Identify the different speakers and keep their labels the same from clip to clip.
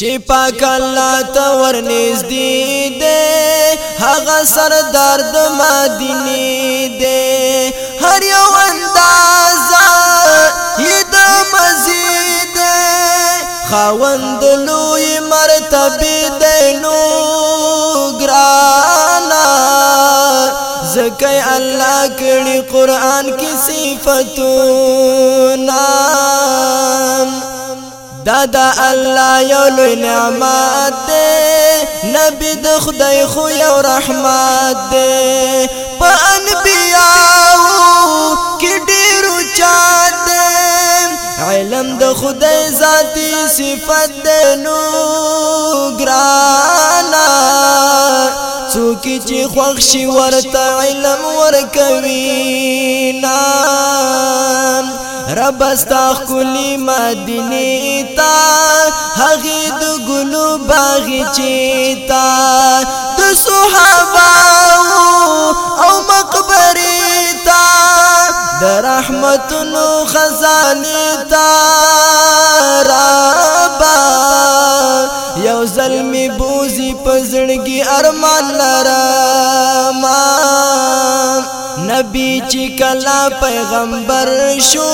Speaker 1: چې پاک الله ته ورنږدې دې هغه سردار د مدینه دې هر یو انداز یې د مزید خوند لوی مرتبه دې نو ګرانا زکه الله کړي قران کې صفاتون دا دا الله یو لوی نعمت دی نبی د خدای خو یو رحمت دی په انبیاو کې ډیر چات علم د خدای ذاتی صفت دی نو ګرانا څوک چې خوښ شي ورته علم ورکوي نه رب استا خلی مدینی تا هغه د ګلو باغچې تا د صحابه او مقبره تا د رحمتونو خزانه تا ربا یو ظلم بوزي پزړګي ارمان لرم نبی چې کلا پیغمبر شو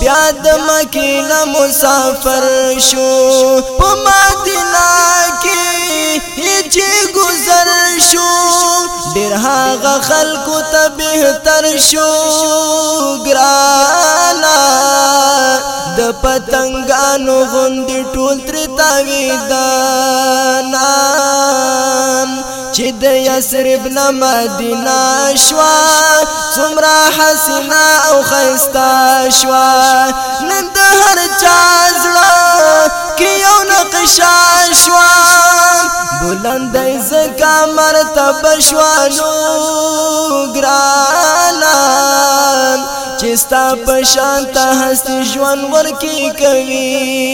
Speaker 1: بیا د مکه نه مسافر شو په مدینه کې چې گذر شو ډېر هغه خلکو ته بهتر شو ګرانا د پتنګانو غوندې ټول تر تاوي دانا چې د یسرب نه مدینه شوا حسینا او خیستا شوا نن د هر چا زړه کې یو نقشا شوا بلند زکا مرتبه شوا نو ګرانا چستا پشانت هستی ژوند ورکی کوي